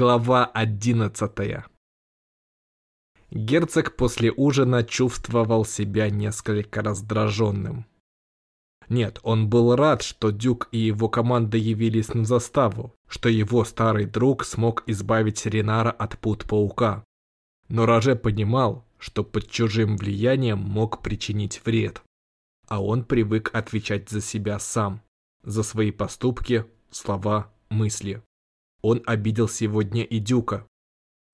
Глава одиннадцатая. Герцог после ужина чувствовал себя несколько раздраженным. Нет, он был рад, что Дюк и его команда явились на заставу, что его старый друг смог избавить Ренара от пут паука. Но Роже понимал, что под чужим влиянием мог причинить вред. А он привык отвечать за себя сам, за свои поступки, слова, мысли. Он обидел сегодня и Дюка.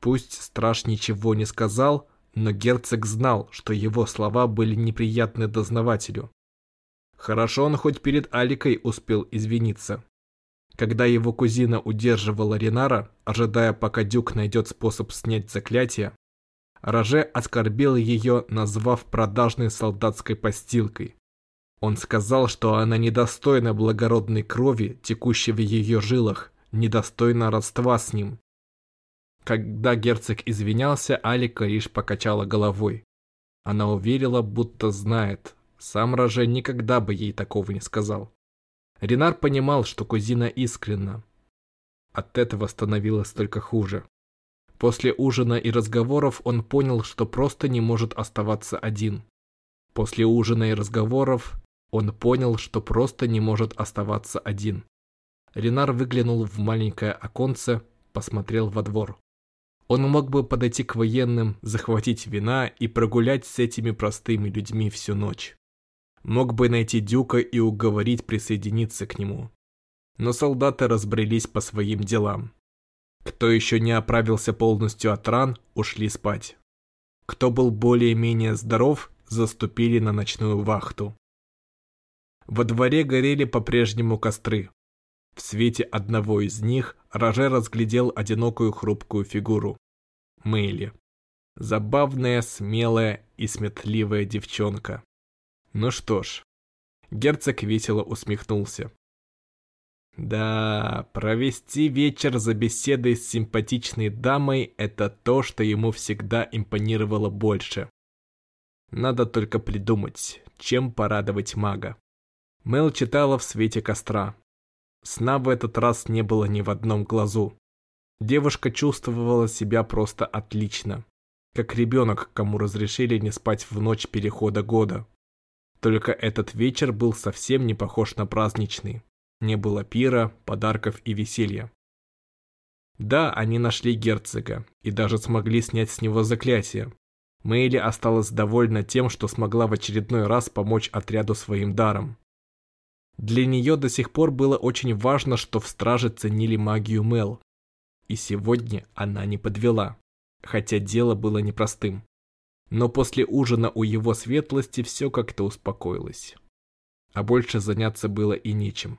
Пусть страж ничего не сказал, но герцог знал, что его слова были неприятны дознавателю. Хорошо он хоть перед Аликой успел извиниться. Когда его кузина удерживала Ренара, ожидая, пока Дюк найдет способ снять заклятие, Роже оскорбил ее, назвав продажной солдатской постилкой. Он сказал, что она недостойна благородной крови, текущей в ее жилах, недостойна родства с ним. Когда герцог извинялся, Алика лишь покачала головой. Она уверила, будто знает. Сам Роже никогда бы ей такого не сказал. Ренар понимал, что кузина искренна. От этого становилось только хуже. После ужина и разговоров он понял, что просто не может оставаться один. После ужина и разговоров он понял, что просто не может оставаться один. Ренар выглянул в маленькое оконце, посмотрел во двор. Он мог бы подойти к военным, захватить вина и прогулять с этими простыми людьми всю ночь. Мог бы найти Дюка и уговорить присоединиться к нему. Но солдаты разбрелись по своим делам. Кто еще не оправился полностью от ран, ушли спать. Кто был более-менее здоров, заступили на ночную вахту. Во дворе горели по-прежнему костры. В свете одного из них Роже разглядел одинокую хрупкую фигуру. Мэйли. Забавная, смелая и сметливая девчонка. Ну что ж, герцог весело усмехнулся. Да, провести вечер за беседой с симпатичной дамой – это то, что ему всегда импонировало больше. Надо только придумать, чем порадовать мага. Мел читала в свете костра. Сна в этот раз не было ни в одном глазу. Девушка чувствовала себя просто отлично. Как ребенок, кому разрешили не спать в ночь перехода года. Только этот вечер был совсем не похож на праздничный. Не было пира, подарков и веселья. Да, они нашли герцога и даже смогли снять с него заклятие. Мэйли осталась довольна тем, что смогла в очередной раз помочь отряду своим даром. Для нее до сих пор было очень важно, что в страже ценили магию Мел. И сегодня она не подвела, хотя дело было непростым. Но после ужина у его светлости все как-то успокоилось. А больше заняться было и нечем.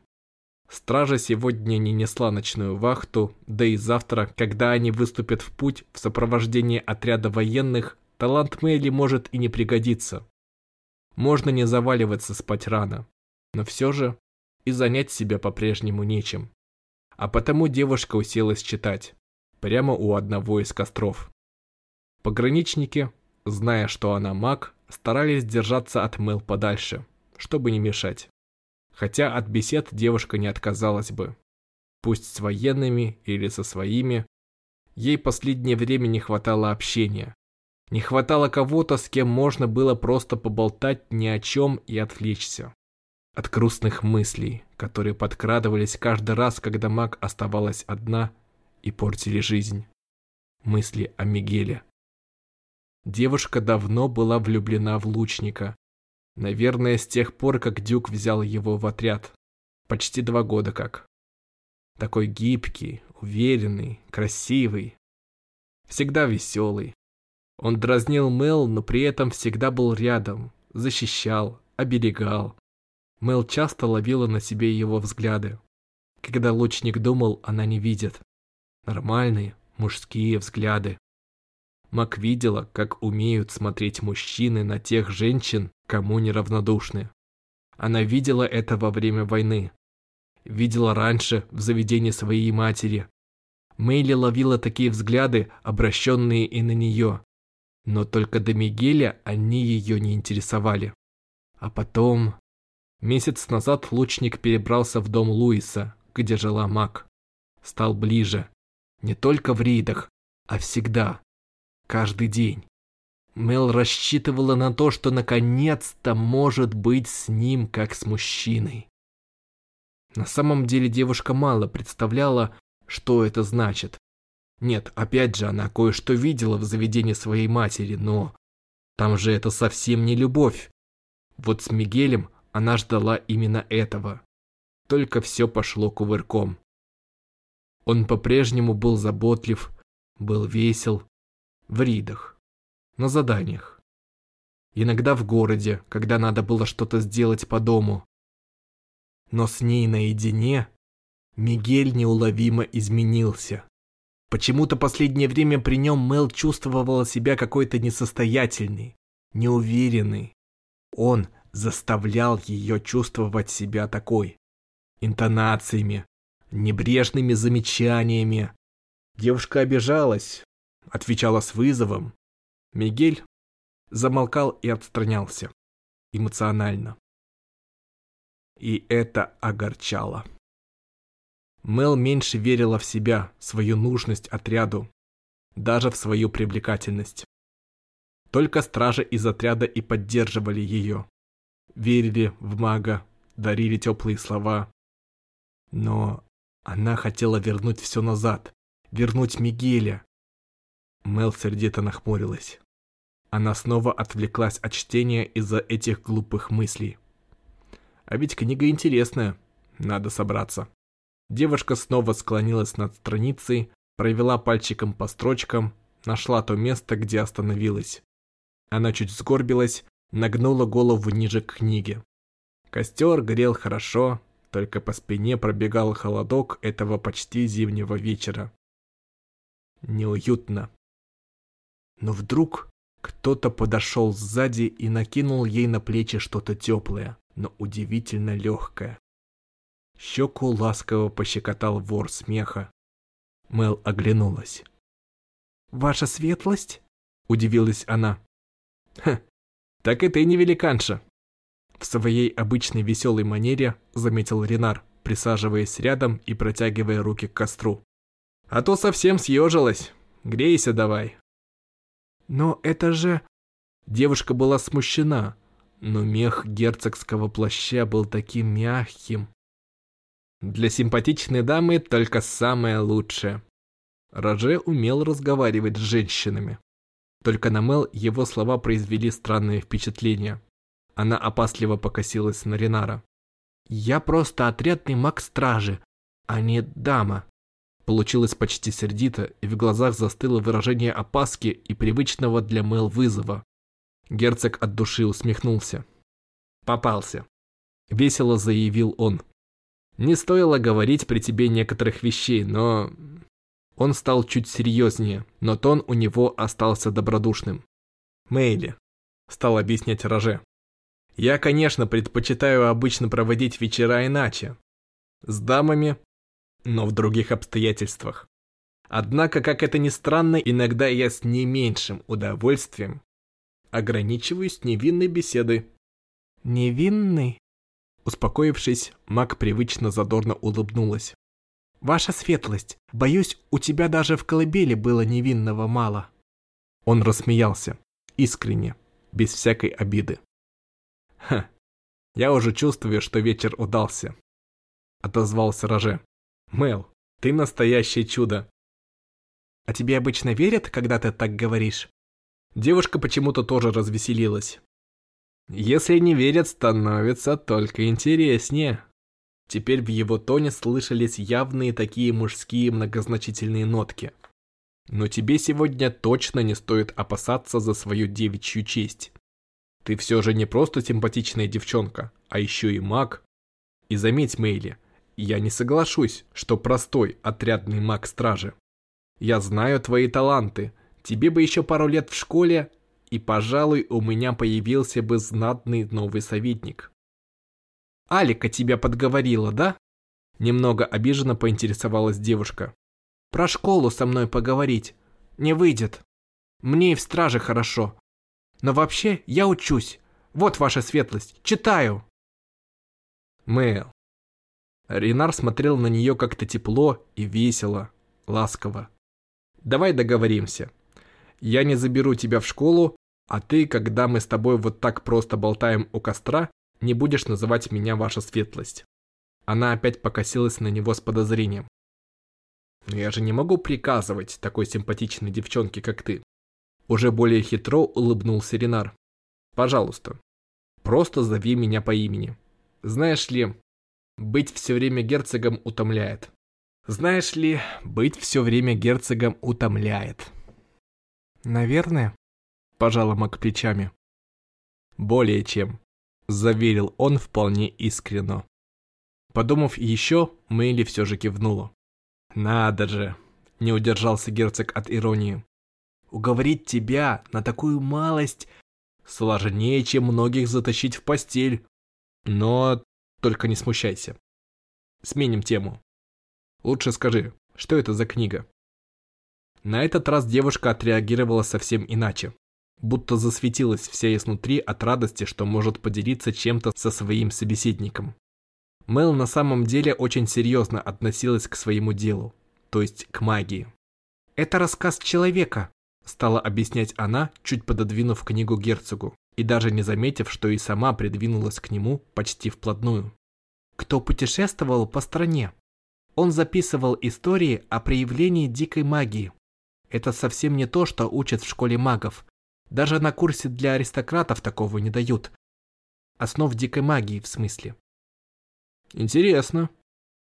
Стража сегодня не несла ночную вахту, да и завтра, когда они выступят в путь в сопровождении отряда военных, талант Мэйли может и не пригодиться. Можно не заваливаться спать рано но все же и занять себя по-прежнему нечем. А потому девушка уселась читать, прямо у одного из костров. Пограничники, зная, что она маг, старались держаться от Мэл подальше, чтобы не мешать. Хотя от бесед девушка не отказалась бы. Пусть с военными или со своими. Ей последнее время не хватало общения. Не хватало кого-то, с кем можно было просто поболтать ни о чем и отвлечься от грустных мыслей, которые подкрадывались каждый раз, когда маг оставалась одна и портили жизнь. Мысли о Мигеле. Девушка давно была влюблена в лучника. Наверное, с тех пор, как Дюк взял его в отряд. Почти два года как. Такой гибкий, уверенный, красивый. Всегда веселый. Он дразнил Мел, но при этом всегда был рядом, защищал, оберегал. Мел часто ловила на себе его взгляды. Когда лучник думал, она не видит. Нормальные, мужские взгляды. Мак видела, как умеют смотреть мужчины на тех женщин, кому неравнодушны. Она видела это во время войны. Видела раньше в заведении своей матери. Мэйли ловила такие взгляды, обращенные и на нее. Но только до Мигеля они ее не интересовали. А потом... Месяц назад лучник перебрался в дом Луиса, где жила Мак. Стал ближе. Не только в рейдах, а всегда. Каждый день. Мел рассчитывала на то, что наконец-то может быть с ним, как с мужчиной. На самом деле девушка мало представляла, что это значит. Нет, опять же, она кое-что видела в заведении своей матери, но там же это совсем не любовь. Вот с Мигелем она ждала именно этого. Только все пошло кувырком. Он по-прежнему был заботлив, был весел, в ридах, на заданиях. Иногда в городе, когда надо было что-то сделать по дому. Но с ней наедине Мигель неуловимо изменился. Почему-то последнее время при нем Мел чувствовала себя какой-то несостоятельной, неуверенной. Он заставлял ее чувствовать себя такой. Интонациями, небрежными замечаниями. Девушка обижалась, отвечала с вызовом. Мигель замолкал и отстранялся. Эмоционально. И это огорчало. Мел меньше верила в себя, свою нужность отряду, даже в свою привлекательность. Только стражи из отряда и поддерживали ее. Верили в мага, дарили теплые слова. Но она хотела вернуть все назад, вернуть Мигеля. Мел сердито нахмурилась. Она снова отвлеклась от чтения из-за этих глупых мыслей. А ведь книга интересная, надо собраться. Девушка снова склонилась над страницей, провела пальчиком по строчкам, нашла то место, где остановилась. Она чуть сгорбилась, нагнула голову ниже к книге. Костер горел хорошо, только по спине пробегал холодок этого почти зимнего вечера. Неуютно. Но вдруг кто-то подошел сзади и накинул ей на плечи что-то теплое, но удивительно легкое. Щеку ласково пощекотал вор смеха. Мел оглянулась. «Ваша светлость?» – удивилась она. «Ха, так и ты не великанша!» В своей обычной веселой манере заметил Ренар, присаживаясь рядом и протягивая руки к костру. «А то совсем съежилась. Грейся давай». «Но это же...» Девушка была смущена, но мех герцогского плаща был таким мягким. Для симпатичной дамы только самое лучшее. Роже умел разговаривать с женщинами. Только на Мел его слова произвели странное впечатление. Она опасливо покосилась на Ренара. «Я просто отрядный маг стражи, а не дама». Получилось почти сердито, и в глазах застыло выражение опаски и привычного для Мел вызова. Герцог от души усмехнулся. «Попался», — весело заявил он. «Не стоило говорить при тебе некоторых вещей, но...» Он стал чуть серьезнее, но тон у него остался добродушным. «Мэйли», — стал объяснять Роже. Я, конечно, предпочитаю обычно проводить вечера иначе. С дамами, но в других обстоятельствах. Однако, как это ни странно, иногда я с не меньшим удовольствием ограничиваюсь невинной беседой. «Невинный?» Успокоившись, маг привычно задорно улыбнулась. «Ваша светлость, боюсь, у тебя даже в колыбели было невинного мало». Он рассмеялся, искренне, без всякой обиды. Ха, я уже чувствую, что вечер удался. Отозвался Роже. Мел, ты настоящее чудо. А тебе обычно верят, когда ты так говоришь? Девушка почему-то тоже развеселилась. Если не верят, становится только интереснее. Теперь в его тоне слышались явные такие мужские многозначительные нотки. Но тебе сегодня точно не стоит опасаться за свою девичью честь. Ты все же не просто симпатичная девчонка, а еще и маг. И заметь, Мейли, я не соглашусь, что простой отрядный маг стражи. Я знаю твои таланты. Тебе бы еще пару лет в школе, и, пожалуй, у меня появился бы знатный новый советник. Алика тебя подговорила, да? Немного обиженно поинтересовалась девушка. Про школу со мной поговорить. Не выйдет. Мне и в страже хорошо. Но вообще я учусь. Вот ваша светлость, читаю. Мэл. Ренар смотрел на нее как-то тепло и весело. ласково. «Давай договоримся. Я не заберу тебя в школу, а ты, когда мы с тобой вот так просто болтаем у костра, не будешь называть меня ваша светлость». Она опять покосилась на него с подозрением. «Но я же не могу приказывать такой симпатичной девчонке, как ты». Уже более хитро улыбнулся Ренар. «Пожалуйста, просто зови меня по имени. Знаешь ли, быть все время герцогом утомляет. Знаешь ли, быть все время герцогом утомляет». «Наверное», – пожала Мак плечами. «Более чем», – заверил он вполне искренно. Подумав еще, Мэйли все же кивнула. «Надо же!» – не удержался герцог от иронии. «Уговорить тебя на такую малость сложнее, чем многих затащить в постель. Но только не смущайся. Сменим тему. Лучше скажи, что это за книга?» На этот раз девушка отреагировала совсем иначе. Будто засветилась вся изнутри от радости, что может поделиться чем-то со своим собеседником. Мэл на самом деле очень серьезно относилась к своему делу, то есть к магии. «Это рассказ человека», – стала объяснять она, чуть пододвинув книгу герцогу, и даже не заметив, что и сама придвинулась к нему почти вплотную. «Кто путешествовал по стране? Он записывал истории о проявлении дикой магии. Это совсем не то, что учат в школе магов. Даже на курсе для аристократов такого не дают. Основ дикой магии, в смысле. Интересно.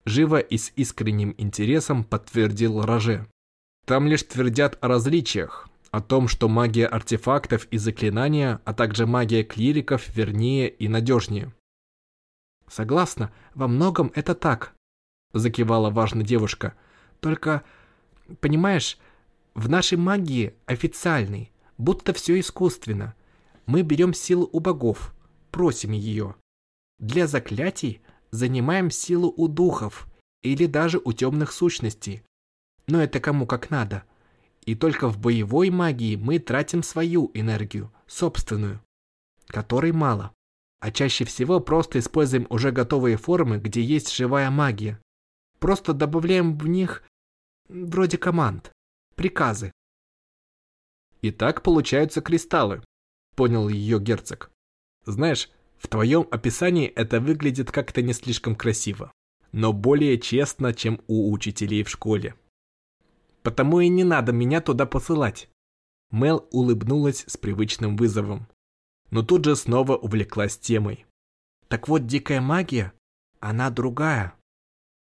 Живо и с искренним интересом подтвердил Роже. Там лишь твердят о различиях, о том, что магия артефактов и заклинания, а также магия клириков вернее и надежнее. Согласна, во многом это так, закивала важно девушка. Только, понимаешь, в нашей магии официальной, будто все искусственно. Мы берем силу у богов, просим ее. Для заклятий занимаем силу у духов или даже у темных сущностей. Но это кому как надо. И только в боевой магии мы тратим свою энергию, собственную, которой мало. А чаще всего просто используем уже готовые формы, где есть живая магия. Просто добавляем в них вроде команд, приказы. И так получаются кристаллы, понял ее герцог. Знаешь, в твоем описании это выглядит как-то не слишком красиво, но более честно, чем у учителей в школе. Потому и не надо меня туда посылать. Мел улыбнулась с привычным вызовом, но тут же снова увлеклась темой. Так вот, дикая магия, она другая.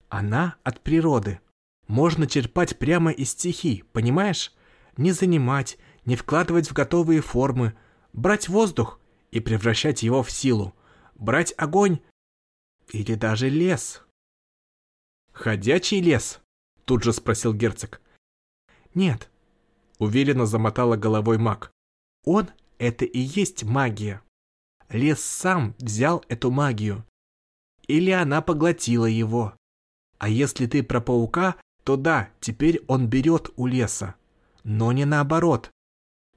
Она от природы. Можно черпать прямо из стихий, понимаешь? Не занимать, не вкладывать в готовые формы, брать воздух и превращать его в силу, брать огонь или даже лес. «Ходячий лес?» – тут же спросил герцог. «Нет», – уверенно замотала головой маг. «Он – это и есть магия. Лес сам взял эту магию. Или она поглотила его. А если ты про паука, то да, теперь он берет у леса. Но не наоборот.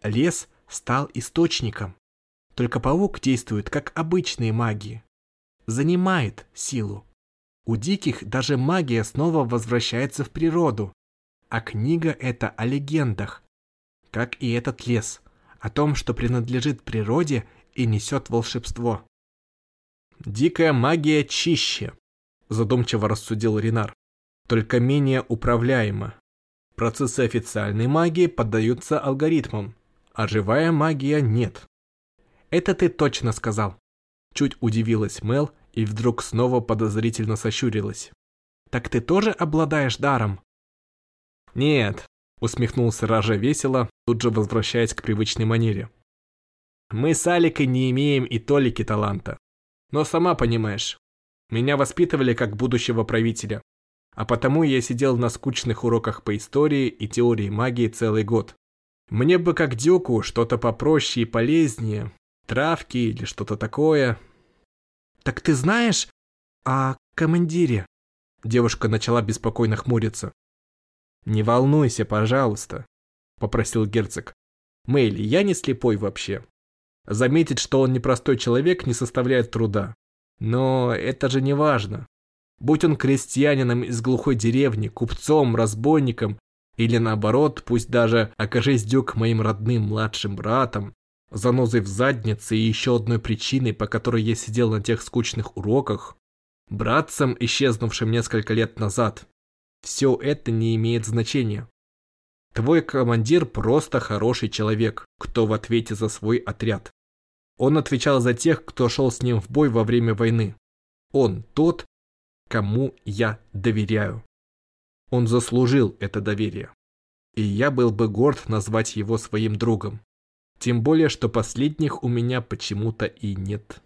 Лес стал источником. Только паук действует как обычные маги. Занимает силу. У диких даже магия снова возвращается в природу. А книга это о легендах, как и этот лес, о том, что принадлежит природе и несет волшебство. «Дикая магия чище», – задумчиво рассудил Ренар, – «только менее управляема. Процессы официальной магии поддаются алгоритмам, а живая магия нет. Это ты точно сказал. Чуть удивилась Мел и вдруг снова подозрительно сощурилась. Так ты тоже обладаешь даром? Нет, усмехнулся Ража весело, тут же возвращаясь к привычной манере. Мы с Аликой не имеем и толики таланта. Но сама понимаешь, меня воспитывали как будущего правителя. А потому я сидел на скучных уроках по истории и теории магии целый год. Мне бы как Дюку что-то попроще и полезнее, травки или что-то такое. «Так ты знаешь о командире?» Девушка начала беспокойно хмуриться. «Не волнуйся, пожалуйста», — попросил герцог. «Мэйли, я не слепой вообще. Заметить, что он непростой человек, не составляет труда. Но это же не важно. Будь он крестьянином из глухой деревни, купцом, разбойником Или наоборот, пусть даже окажись Дюк моим родным младшим братом, занозой в заднице и еще одной причиной, по которой я сидел на тех скучных уроках, братцем, исчезнувшим несколько лет назад. Все это не имеет значения. Твой командир просто хороший человек, кто в ответе за свой отряд. Он отвечал за тех, кто шел с ним в бой во время войны. Он тот, кому я доверяю. Он заслужил это доверие. И я был бы горд назвать его своим другом. Тем более, что последних у меня почему-то и нет.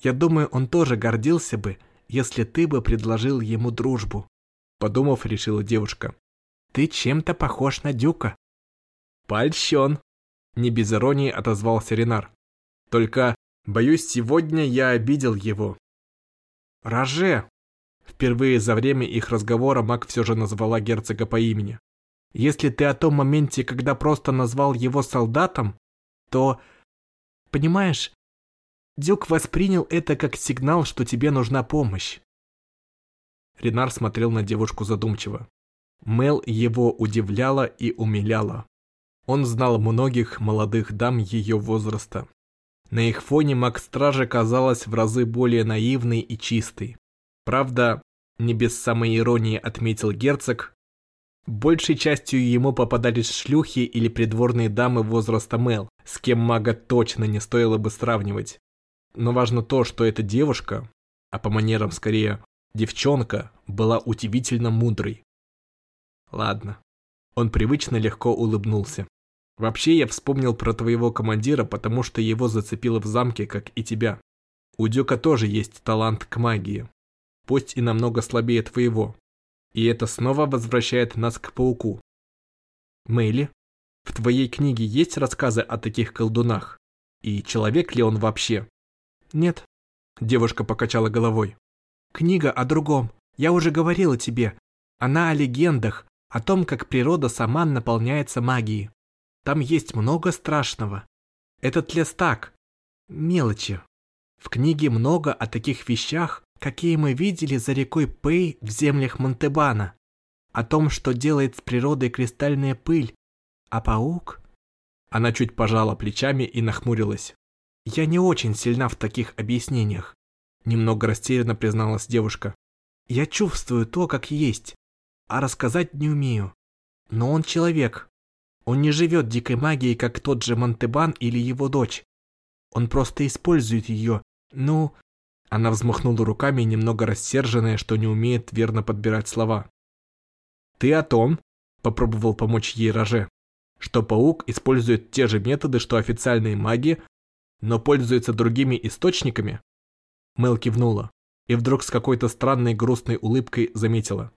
Я думаю, он тоже гордился бы, если ты бы предложил ему дружбу. Подумав, решила девушка. Ты чем-то похож на Дюка. Польщен. Не без иронии отозвался Ренар. Только, боюсь, сегодня я обидел его. Роже. Впервые за время их разговора Мак все же назвала герцога по имени. Если ты о том моменте, когда просто назвал его солдатом, то... Понимаешь, Дюк воспринял это как сигнал, что тебе нужна помощь. Ренар смотрел на девушку задумчиво. Мел его удивляла и умиляла. Он знал многих молодых дам ее возраста. На их фоне маг Стражи казалась в разы более наивной и чистой. Правда, не без самой иронии отметил герцог, большей частью ему попадались шлюхи или придворные дамы возраста Мел, с кем мага точно не стоило бы сравнивать. Но важно то, что эта девушка, а по манерам скорее девчонка, была удивительно мудрой. Ладно. Он привычно легко улыбнулся. Вообще я вспомнил про твоего командира, потому что его зацепило в замке, как и тебя. У Дюка тоже есть талант к магии. Пусть и намного слабее твоего. И это снова возвращает нас к пауку. Мэйли, в твоей книге есть рассказы о таких колдунах? И человек ли он вообще? Нет. Девушка покачала головой. Книга о другом. Я уже говорила тебе. Она о легендах, о том, как природа сама наполняется магией. Там есть много страшного. Этот лес так, мелочи. В книге много о таких вещах, какие мы видели за рекой Пэй в землях Монтебана. О том, что делает с природой кристальная пыль. А паук? Она чуть пожала плечами и нахмурилась. Я не очень сильна в таких объяснениях. Немного растерянно призналась девушка. Я чувствую то, как есть а рассказать не умею. Но он человек. Он не живет дикой магией, как тот же Монтебан или его дочь. Он просто использует ее. Ну...» Она взмахнула руками, немного рассерженная, что не умеет верно подбирать слова. «Ты о том?» – попробовал помочь ей Роже. «Что паук использует те же методы, что официальные маги, но пользуется другими источниками?» Мел кивнула и вдруг с какой-то странной грустной улыбкой заметила.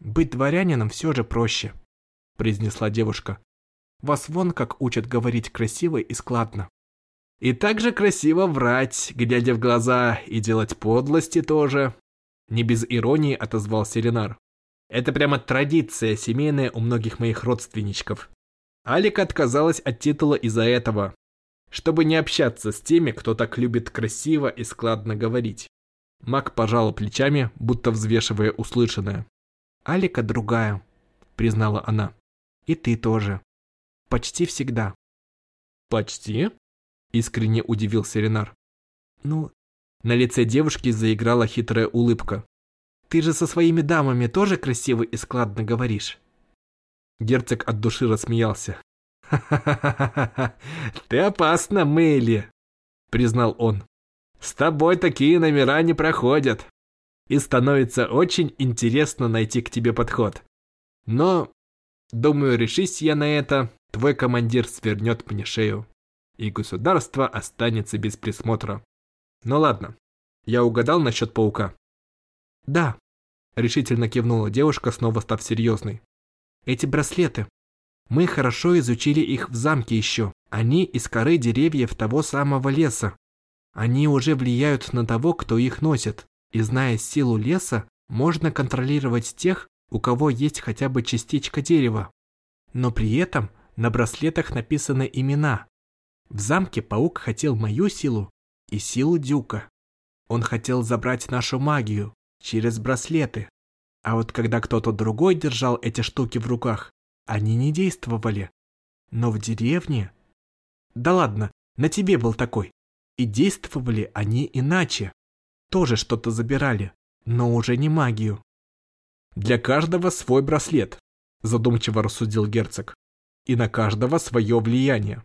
«Быть дворянином все же проще», – произнесла девушка. «Вас вон как учат говорить красиво и складно». «И так же красиво врать, глядя в глаза, и делать подлости тоже», – не без иронии отозвался Ренар. «Это прямо традиция семейная у многих моих родственничков. Алика отказалась от титула из-за этого, чтобы не общаться с теми, кто так любит красиво и складно говорить». Мак пожал плечами, будто взвешивая услышанное. Алика другая, признала она. И ты тоже. Почти всегда. Почти? Искренне удивился Ренар. Ну, на лице девушки заиграла хитрая улыбка. Ты же со своими дамами тоже красиво и складно говоришь. Герцог от души рассмеялся. «Ха-ха-ха-ха! Ты опасна, Мэйли!» Признал он. «С тобой такие номера не проходят и становится очень интересно найти к тебе подход. Но, думаю, решись я на это, твой командир свернет мне шею, и государство останется без присмотра. Ну ладно, я угадал насчет паука. Да, решительно кивнула девушка, снова став серьезной. Эти браслеты. Мы хорошо изучили их в замке еще. Они из коры деревьев того самого леса. Они уже влияют на того, кто их носит. И зная силу леса, можно контролировать тех, у кого есть хотя бы частичка дерева. Но при этом на браслетах написаны имена. В замке паук хотел мою силу и силу Дюка. Он хотел забрать нашу магию через браслеты. А вот когда кто-то другой держал эти штуки в руках, они не действовали. Но в деревне... Да ладно, на тебе был такой. И действовали они иначе. Тоже что-то забирали, но уже не магию. Для каждого свой браслет, задумчиво рассудил герцог. И на каждого свое влияние.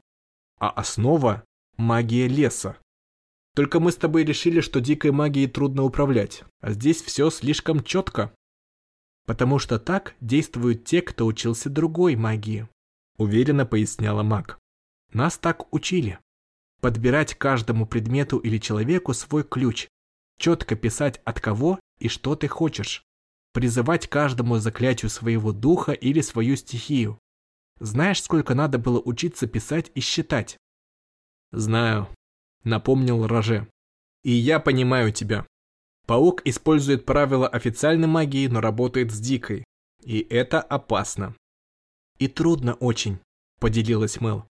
А основа – магия леса. Только мы с тобой решили, что дикой магией трудно управлять, а здесь все слишком четко. Потому что так действуют те, кто учился другой магии, уверенно поясняла маг. Нас так учили. Подбирать каждому предмету или человеку свой ключ, четко писать от кого и что ты хочешь, призывать каждому заклятию своего духа или свою стихию. Знаешь, сколько надо было учиться писать и считать? Знаю, напомнил Роже. И я понимаю тебя. Паук использует правила официальной магии, но работает с дикой. И это опасно. И трудно очень, поделилась Мэл.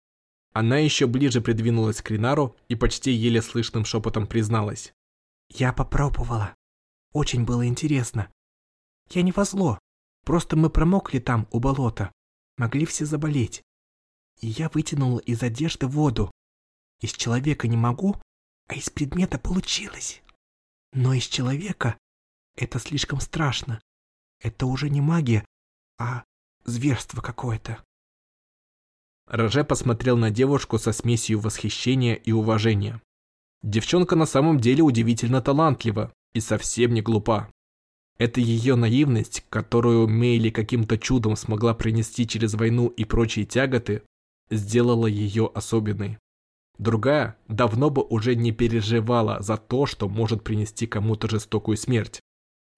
Она еще ближе придвинулась к Ринару и почти еле слышным шепотом призналась. «Я попробовала. Очень было интересно. Я не во зло. Просто мы промокли там, у болота. Могли все заболеть. И я вытянула из одежды воду. Из человека не могу, а из предмета получилось. Но из человека это слишком страшно. Это уже не магия, а зверство какое-то. Роже посмотрел на девушку со смесью восхищения и уважения. Девчонка на самом деле удивительно талантлива и совсем не глупа. Это ее наивность, которую Мейли каким-то чудом смогла принести через войну и прочие тяготы, сделала ее особенной. Другая давно бы уже не переживала за то, что может принести кому-то жестокую смерть.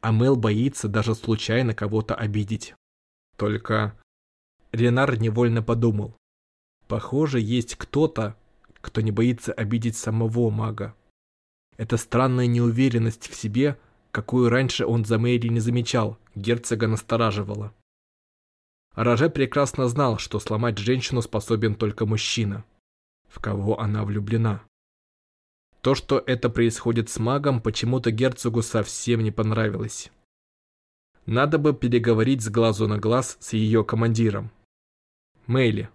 А Мел боится даже случайно кого-то обидеть. Только Ренар невольно подумал. Похоже, есть кто-то, кто не боится обидеть самого мага. Эта странная неуверенность в себе, какую раньше он за Мэри не замечал, герцога настораживала. Роже прекрасно знал, что сломать женщину способен только мужчина, в кого она влюблена. То, что это происходит с магом, почему-то герцогу совсем не понравилось. Надо бы переговорить с глазу на глаз с ее командиром. Мэйли,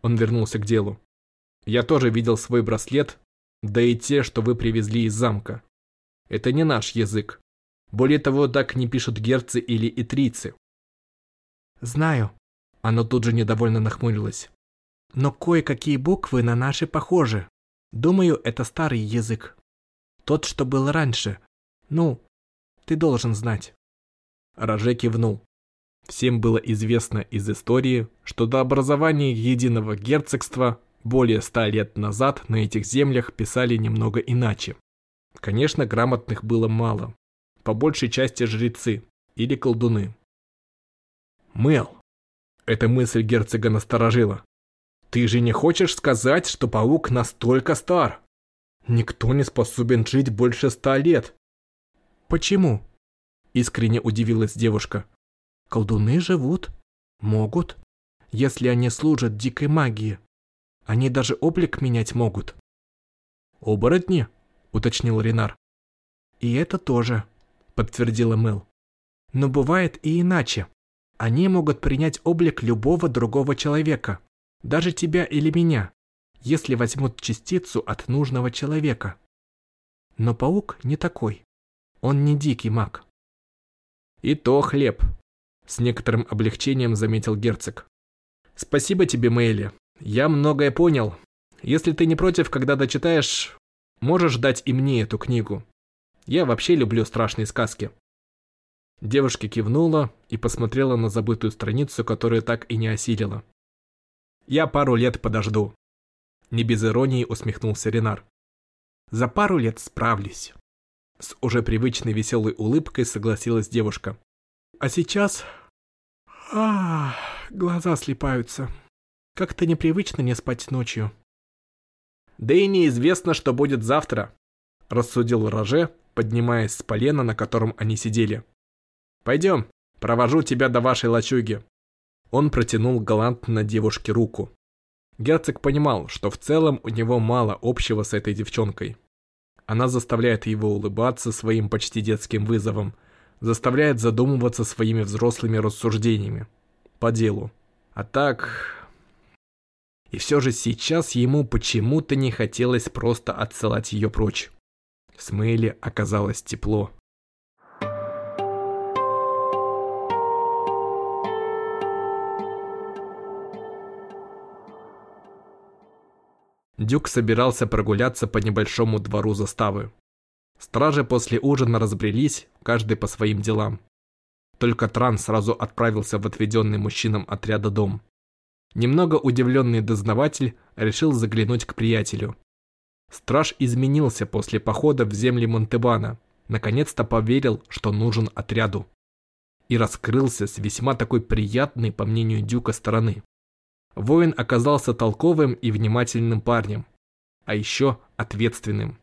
он вернулся к делу. Я тоже видел свой браслет, да и те, что вы привезли из замка. Это не наш язык. Более того, так не пишут герцы или итрийцы. Знаю. Оно тут же недовольно нахмурилось. Но кое-какие буквы на наши похожи. Думаю, это старый язык. Тот, что был раньше. Ну, ты должен знать. Роже кивнул. Всем было известно из истории, что до образования единого герцогства более ста лет назад на этих землях писали немного иначе. Конечно, грамотных было мало, по большей части жрецы или колдуны. Мел, эта мысль герцога насторожила. Ты же не хочешь сказать, что паук настолько стар? Никто не способен жить больше ста лет. Почему? Искренне удивилась девушка. Колдуны живут. Могут. Если они служат дикой магии. Они даже облик менять могут. «Оборотни?» – уточнил Ренар. «И это тоже», – подтвердила Мэл. «Но бывает и иначе. Они могут принять облик любого другого человека, даже тебя или меня, если возьмут частицу от нужного человека. Но паук не такой. Он не дикий маг». «И то хлеб», с некоторым облегчением заметил герцог. Спасибо тебе, Мэйли. Я многое понял. Если ты не против, когда дочитаешь, можешь дать и мне эту книгу. Я вообще люблю страшные сказки. Девушка кивнула и посмотрела на забытую страницу, которую так и не осилила. Я пару лет подожду. Не без иронии усмехнулся Ренар. За пару лет справлюсь. С уже привычной веселой улыбкой согласилась девушка. А сейчас а, глаза слепаются. Как-то непривычно не спать ночью. Да и неизвестно, что будет завтра, рассудил Роже, поднимаясь с полена, на котором они сидели. Пойдем, провожу тебя до вашей лачуги. Он протянул галантно девушке руку. Герцог понимал, что в целом у него мало общего с этой девчонкой. Она заставляет его улыбаться своим почти детским вызовом, заставляет задумываться своими взрослыми рассуждениями. По делу. А так... И все же сейчас ему почему-то не хотелось просто отсылать ее прочь. С Мэйли оказалось тепло. Дюк собирался прогуляться по небольшому двору заставы. Стражи после ужина разбрелись, каждый по своим делам. Только Тран сразу отправился в отведенный мужчинам отряда дом. Немного удивленный дознаватель решил заглянуть к приятелю. Страж изменился после похода в земли Монтебана, наконец-то поверил, что нужен отряду. И раскрылся с весьма такой приятной, по мнению Дюка, стороны. Воин оказался толковым и внимательным парнем, а еще ответственным.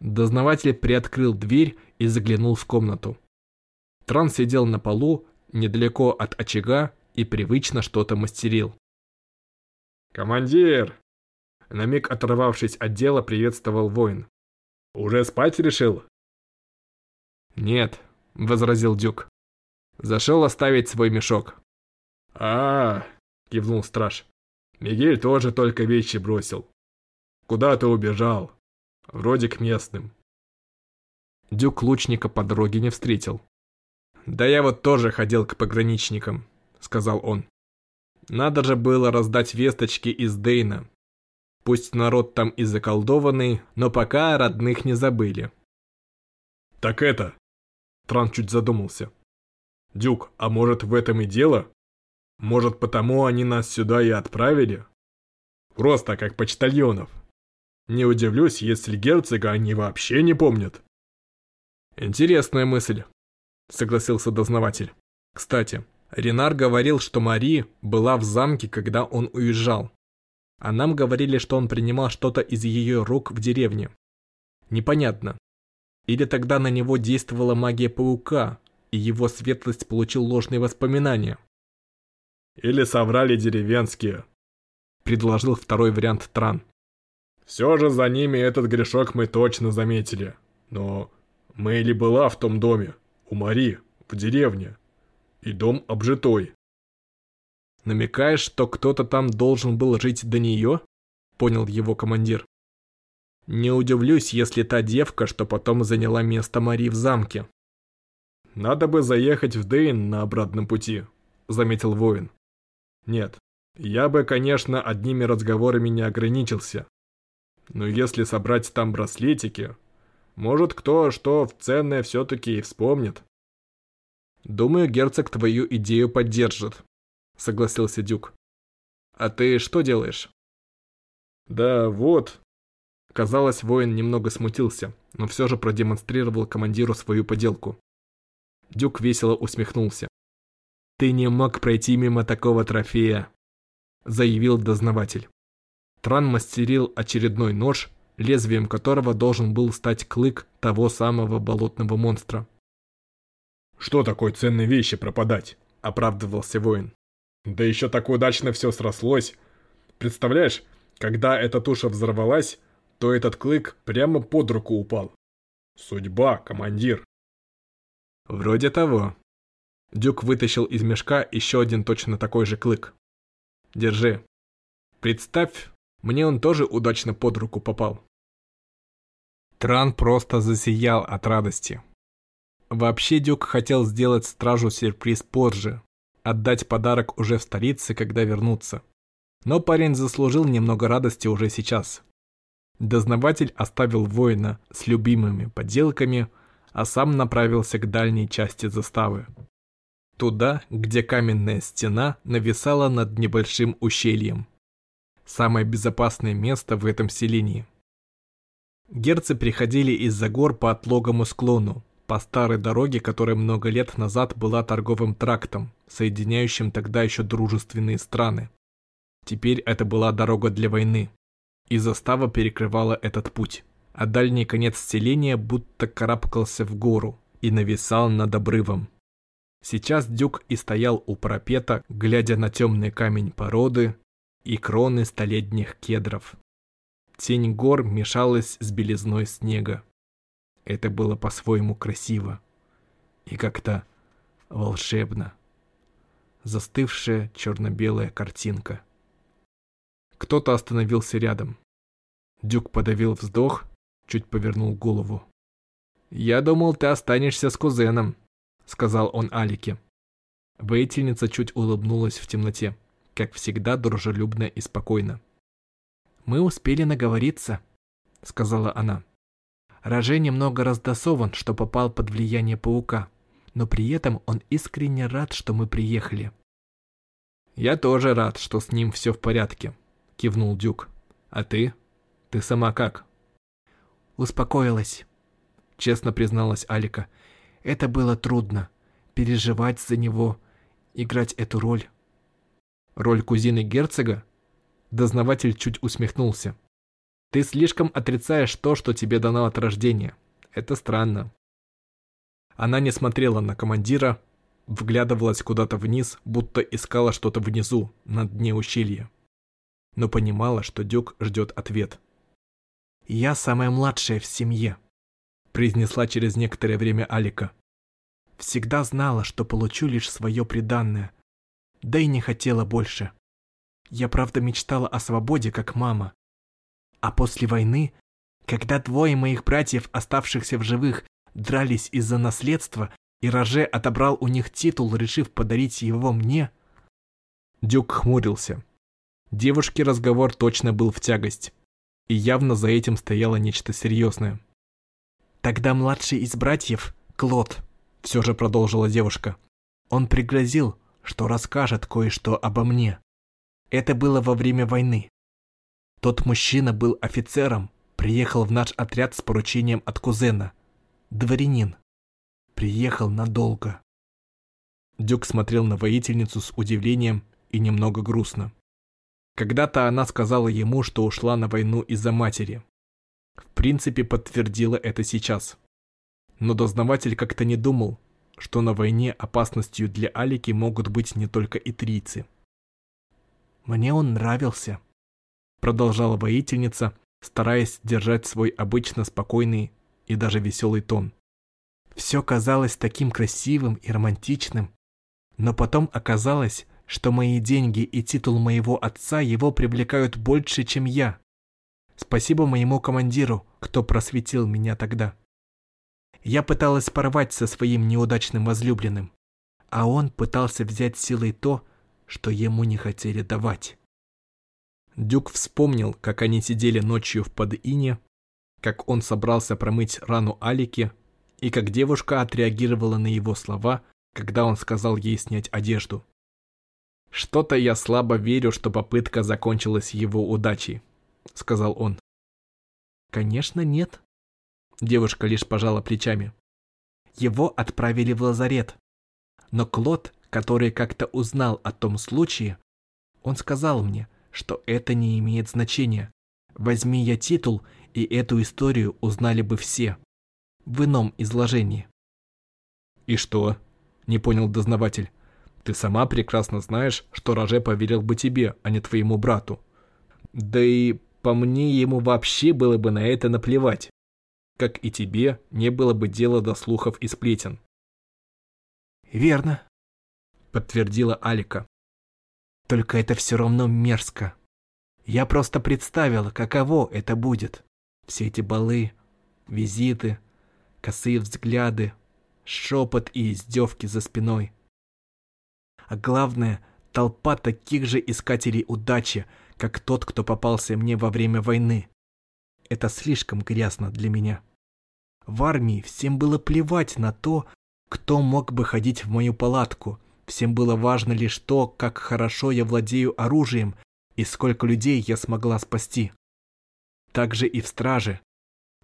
Дознаватель приоткрыл дверь и заглянул в комнату. Тран сидел на полу, недалеко от очага, и привычно что-то мастерил. «Командир!» На миг оторвавшись от дела, приветствовал воин. «Уже спать решил?» «Нет», — возразил Дюк. «Зашел оставить свой мешок». «А, -а, -а — кивнул страж. «Мигель тоже только вещи бросил. Куда ты убежал? Вроде к местным». Дюк лучника по дороге не встретил. «Да я вот тоже ходил к пограничникам», — сказал он. «Надо же было раздать весточки из Дейна. Пусть народ там и заколдованный, но пока родных не забыли». «Так это...» Тран чуть задумался. «Дюк, а может в этом и дело? Может, потому они нас сюда и отправили? Просто как почтальонов. Не удивлюсь, если герцога они вообще не помнят. Интересная мысль, согласился дознаватель. Кстати, Ренар говорил, что Мари была в замке, когда он уезжал. А нам говорили, что он принимал что-то из ее рук в деревне. Непонятно. Или тогда на него действовала магия паука, и его светлость получил ложные воспоминания. Или соврали деревенские. Предложил второй вариант Тран. Все же за ними этот грешок мы точно заметили. Но Мэйли была в том доме, у Мари, в деревне. И дом обжитой. Намекаешь, что кто-то там должен был жить до нее? Понял его командир. Не удивлюсь, если та девка, что потом заняла место Мари в замке. Надо бы заехать в Дейн на обратном пути, заметил воин. Нет, я бы, конечно, одними разговорами не ограничился. Но если собрать там браслетики, может кто что в ценное все-таки и вспомнит. Думаю, герцог твою идею поддержит, согласился Дюк. А ты что делаешь? Да вот. Казалось, воин немного смутился, но все же продемонстрировал командиру свою поделку. Дюк весело усмехнулся. «Ты не мог пройти мимо такого трофея», — заявил дознаватель. Тран мастерил очередной нож, лезвием которого должен был стать клык того самого болотного монстра. «Что такой ценной вещи пропадать?» — оправдывался воин. «Да еще так удачно все срослось. Представляешь, когда эта туша взорвалась, то этот клык прямо под руку упал. Судьба, командир». «Вроде того», Дюк вытащил из мешка еще один точно такой же клык. «Держи. Представь, мне он тоже удачно под руку попал». Тран просто засиял от радости. Вообще Дюк хотел сделать стражу сюрприз позже, отдать подарок уже в столице, когда вернутся. Но парень заслужил немного радости уже сейчас. Дознаватель оставил воина с любимыми поделками, а сам направился к дальней части заставы туда, где каменная стена нависала над небольшим ущельем. Самое безопасное место в этом селении. Герцы приходили из-за гор по отлогому склону, по старой дороге, которая много лет назад была торговым трактом, соединяющим тогда еще дружественные страны. Теперь это была дорога для войны, и застава перекрывала этот путь, а дальний конец селения будто карабкался в гору и нависал над обрывом. Сейчас Дюк и стоял у парапета, глядя на темный камень породы и кроны столетних кедров. Тень гор мешалась с белизной снега. Это было по-своему красиво. и как-то волшебно. Застывшая черно-белая картинка. Кто-то остановился рядом. Дюк подавил вздох, чуть повернул голову. «Я думал, ты останешься с кузеном», — сказал он Алике. Воительница чуть улыбнулась в темноте, как всегда дружелюбно и спокойно. «Мы успели наговориться», — сказала она. Роже немного раздосован, что попал под влияние паука, но при этом он искренне рад, что мы приехали. «Я тоже рад, что с ним все в порядке», — кивнул Дюк. «А ты? Ты сама как?» «Успокоилась», — честно призналась Алика. «Это было трудно. Переживать за него, играть эту роль». «Роль кузины герцога?» Дознаватель чуть усмехнулся. Ты слишком отрицаешь то, что тебе дано от рождения. Это странно. Она не смотрела на командира, вглядывалась куда-то вниз, будто искала что-то внизу, на дне ущелья. Но понимала, что Дюк ждет ответ. «Я самая младшая в семье», — произнесла через некоторое время Алика. «Всегда знала, что получу лишь свое приданное, да и не хотела больше. Я правда мечтала о свободе, как мама, а после войны, когда двое моих братьев, оставшихся в живых, дрались из-за наследства, и Роже отобрал у них титул, решив подарить его мне... Дюк хмурился. Девушке разговор точно был в тягость. И явно за этим стояло нечто серьезное. Тогда младший из братьев, Клод, все же продолжила девушка. Он пригрозил, что расскажет кое-что обо мне. Это было во время войны. Тот мужчина был офицером, приехал в наш отряд с поручением от кузена. Дворянин. Приехал надолго. Дюк смотрел на воительницу с удивлением и немного грустно. Когда-то она сказала ему, что ушла на войну из-за матери. В принципе, подтвердила это сейчас. Но дознаватель как-то не думал, что на войне опасностью для Алики могут быть не только итрийцы. «Мне он нравился», продолжала воительница, стараясь держать свой обычно спокойный и даже веселый тон. Все казалось таким красивым и романтичным, но потом оказалось, что мои деньги и титул моего отца его привлекают больше, чем я. Спасибо моему командиру, кто просветил меня тогда. Я пыталась порвать со своим неудачным возлюбленным, а он пытался взять силой то, что ему не хотели давать. Дюк вспомнил, как они сидели ночью в подине, как он собрался промыть рану Алике, и как девушка отреагировала на его слова, когда он сказал ей снять одежду. «Что-то я слабо верю, что попытка закончилась его удачей», — сказал он. «Конечно, нет». Девушка лишь пожала плечами. Его отправили в лазарет. Но Клод, который как-то узнал о том случае, он сказал мне — что это не имеет значения. Возьми я титул, и эту историю узнали бы все. В ином изложении. «И что?» – не понял дознаватель. «Ты сама прекрасно знаешь, что Роже поверил бы тебе, а не твоему брату. Да и по мне ему вообще было бы на это наплевать. Как и тебе, не было бы дела до слухов и сплетен». «Верно», – подтвердила Алика. Только это все равно мерзко. Я просто представила, каково это будет. Все эти балы, визиты, косые взгляды, шепот и издевки за спиной. А главное, толпа таких же искателей удачи, как тот, кто попался мне во время войны. Это слишком грязно для меня. В армии всем было плевать на то, кто мог бы ходить в мою палатку – Всем было важно лишь то, как хорошо я владею оружием и сколько людей я смогла спасти. Так же и в страже.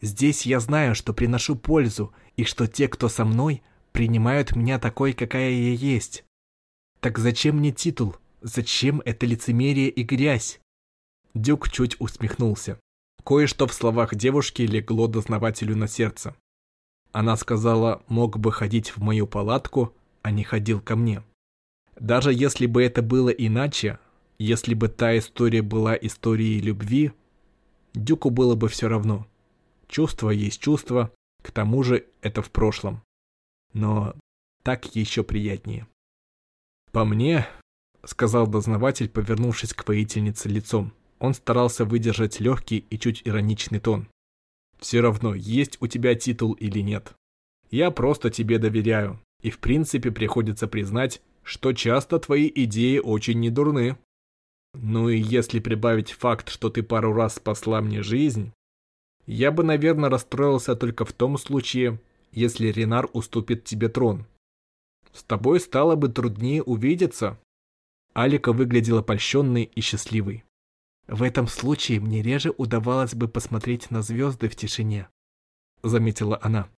Здесь я знаю, что приношу пользу, и что те, кто со мной, принимают меня такой, какая я есть. Так зачем мне титул? Зачем это лицемерие и грязь? Дюк чуть усмехнулся. Кое-что в словах девушки легло дознавателю на сердце. Она сказала, мог бы ходить в мою палатку, а не ходил ко мне. Даже если бы это было иначе, если бы та история была историей любви, Дюку было бы все равно. Чувство есть чувство, к тому же это в прошлом. Но так еще приятнее. «По мне», — сказал дознаватель, повернувшись к воительнице лицом. Он старался выдержать легкий и чуть ироничный тон. «Все равно, есть у тебя титул или нет. Я просто тебе доверяю, и в принципе приходится признать, что часто твои идеи очень недурны. Ну и если прибавить факт, что ты пару раз спасла мне жизнь, я бы, наверное, расстроился только в том случае, если Ренар уступит тебе трон. С тобой стало бы труднее увидеться. Алика выглядела польщенной и счастливой. В этом случае мне реже удавалось бы посмотреть на звезды в тишине, заметила она.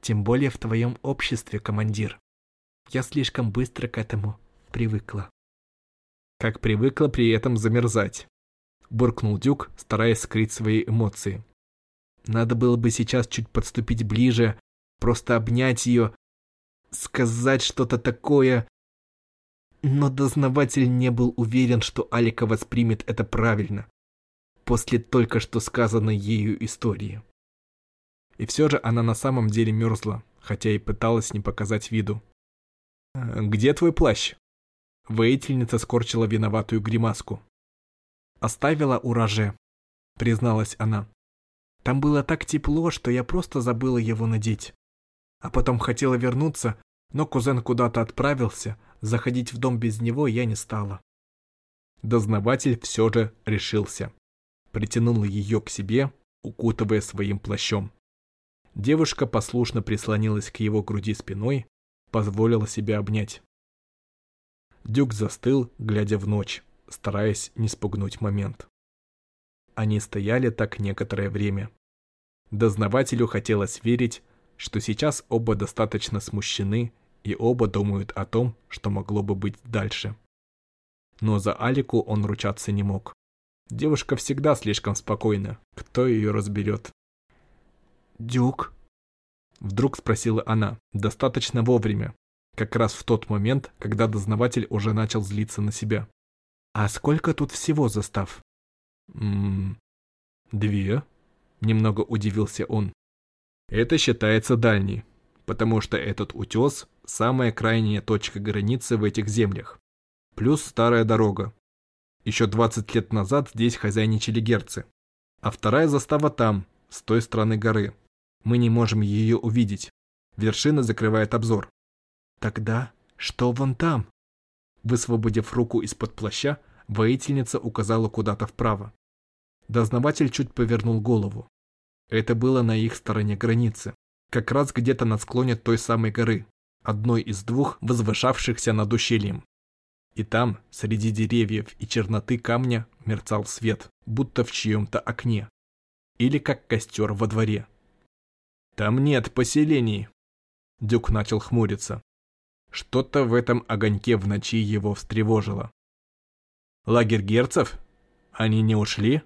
Тем более в твоем обществе, командир. Я слишком быстро к этому привыкла. Как привыкла при этом замерзать. Буркнул Дюк, стараясь скрыть свои эмоции. Надо было бы сейчас чуть подступить ближе, просто обнять ее, сказать что-то такое. Но дознаватель не был уверен, что Алика воспримет это правильно, после только что сказанной ею истории. И все же она на самом деле мерзла, хотя и пыталась не показать виду. «Э, «Где твой плащ?» Воительница скорчила виноватую гримаску. «Оставила ураже», — призналась она. «Там было так тепло, что я просто забыла его надеть. А потом хотела вернуться, но кузен куда-то отправился, заходить в дом без него я не стала». Дознаватель все же решился. Притянул ее к себе, укутывая своим плащом. Девушка послушно прислонилась к его груди спиной, позволила себя обнять. Дюк застыл, глядя в ночь, стараясь не спугнуть момент. Они стояли так некоторое время. Дознавателю хотелось верить, что сейчас оба достаточно смущены и оба думают о том, что могло бы быть дальше. Но за Алику он ручаться не мог. Девушка всегда слишком спокойна, кто ее разберет. «Дюк?» Вдруг спросила она, достаточно вовремя, как раз в тот момент, когда дознаватель уже начал злиться на себя. «А сколько тут всего застав?» «Ммм... Две?» Немного удивился он. «Это считается дальней, потому что этот утес – самая крайняя точка границы в этих землях. Плюс старая дорога. Еще 20 лет назад здесь хозяйничали герцы. А вторая застава там, с той стороны горы. Мы не можем ее увидеть. Вершина закрывает обзор. Тогда что вон там? Высвободив руку из-под плаща, воительница указала куда-то вправо. Дознаватель чуть повернул голову. Это было на их стороне границы, как раз где-то на склоне той самой горы, одной из двух возвышавшихся над ущельем. И там, среди деревьев и черноты камня, мерцал свет, будто в чьем-то окне. Или как костер во дворе. «Там нет поселений!» Дюк начал хмуриться. Что-то в этом огоньке в ночи его встревожило. «Лагерь герцев? Они не ушли?»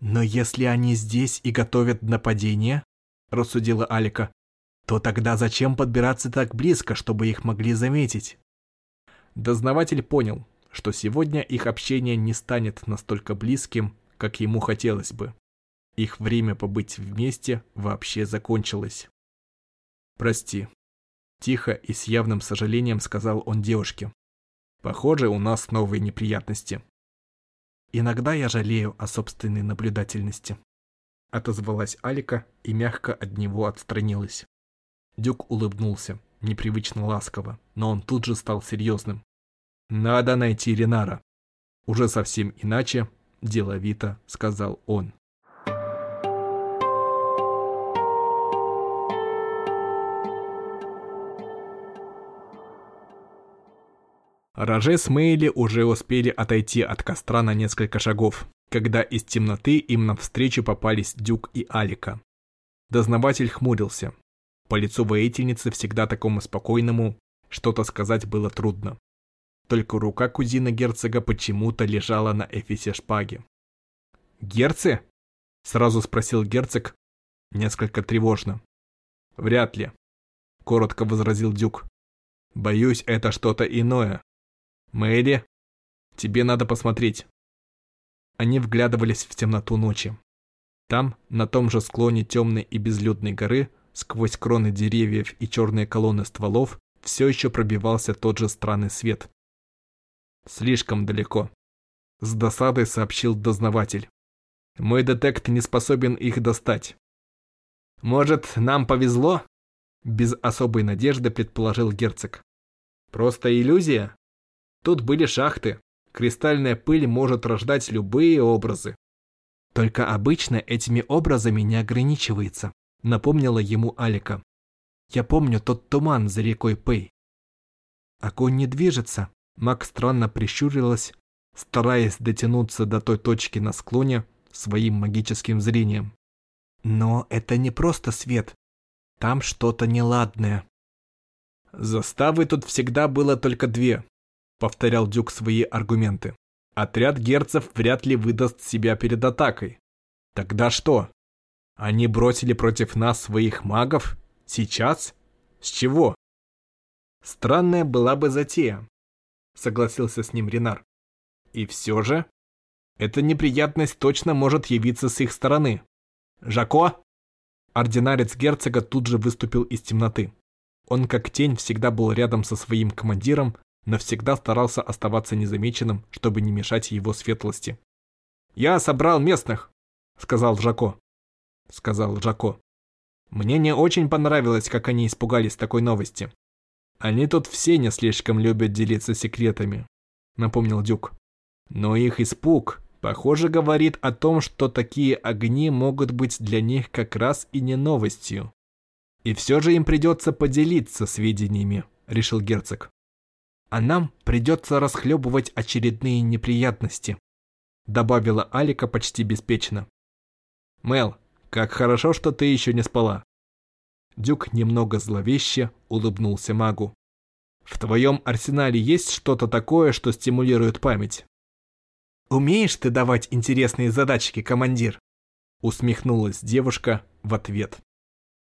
«Но если они здесь и готовят нападение, — рассудила Алика, — то тогда зачем подбираться так близко, чтобы их могли заметить?» Дознаватель понял, что сегодня их общение не станет настолько близким, как ему хотелось бы. Их время побыть вместе вообще закончилось. «Прости», — тихо и с явным сожалением сказал он девушке. «Похоже, у нас новые неприятности». «Иногда я жалею о собственной наблюдательности», — отозвалась Алика и мягко от него отстранилась. Дюк улыбнулся, непривычно ласково, но он тут же стал серьезным. «Надо найти Ренара». Уже совсем иначе, деловито сказал он. Роже с Мейли уже успели отойти от костра на несколько шагов, когда из темноты им навстречу попались Дюк и Алика. Дознаватель хмурился. По лицу воительницы, всегда такому спокойному, что-то сказать было трудно. Только рука кузина герцога почему-то лежала на эфисе шпаги. «Герцы?» — сразу спросил герцог, несколько тревожно. «Вряд ли», — коротко возразил Дюк. «Боюсь, это что-то иное, «Мэри, тебе надо посмотреть». Они вглядывались в темноту ночи. Там, на том же склоне темной и безлюдной горы, сквозь кроны деревьев и черные колонны стволов, все еще пробивался тот же странный свет. Слишком далеко. С досадой сообщил дознаватель. Мой детект не способен их достать. Может, нам повезло? Без особой надежды предположил герцог. Просто иллюзия? Тут были шахты. Кристальная пыль может рождать любые образы. Только обычно этими образами не ограничивается, напомнила ему Алика. Я помню тот туман за рекой Пэй. Огонь не движется. Мак странно прищурилась, стараясь дотянуться до той точки на склоне своим магическим зрением. Но это не просто свет. Там что-то неладное. Заставы тут всегда было только две, повторял Дюк свои аргументы. Отряд герцев вряд ли выдаст себя перед атакой. Тогда что? Они бросили против нас своих магов? Сейчас? С чего? Странная была бы затея, согласился с ним Ренар. И все же, эта неприятность точно может явиться с их стороны. Жако? Ординарец герцога тут же выступил из темноты. Он как тень всегда был рядом со своим командиром, но всегда старался оставаться незамеченным, чтобы не мешать его светлости. «Я собрал местных», — сказал Жако. Сказал Жако. «Мне не очень понравилось, как они испугались такой новости. Они тут все не слишком любят делиться секретами», — напомнил Дюк. «Но их испуг Похоже, говорит о том, что такие огни могут быть для них как раз и не новостью. И все же им придется поделиться сведениями, решил герцог. А нам придется расхлебывать очередные неприятности, добавила Алика почти беспечно. Мел, как хорошо, что ты еще не спала. Дюк немного зловеще улыбнулся магу. В твоем арсенале есть что-то такое, что стимулирует память? «Умеешь ты давать интересные задачки, командир?» Усмехнулась девушка в ответ.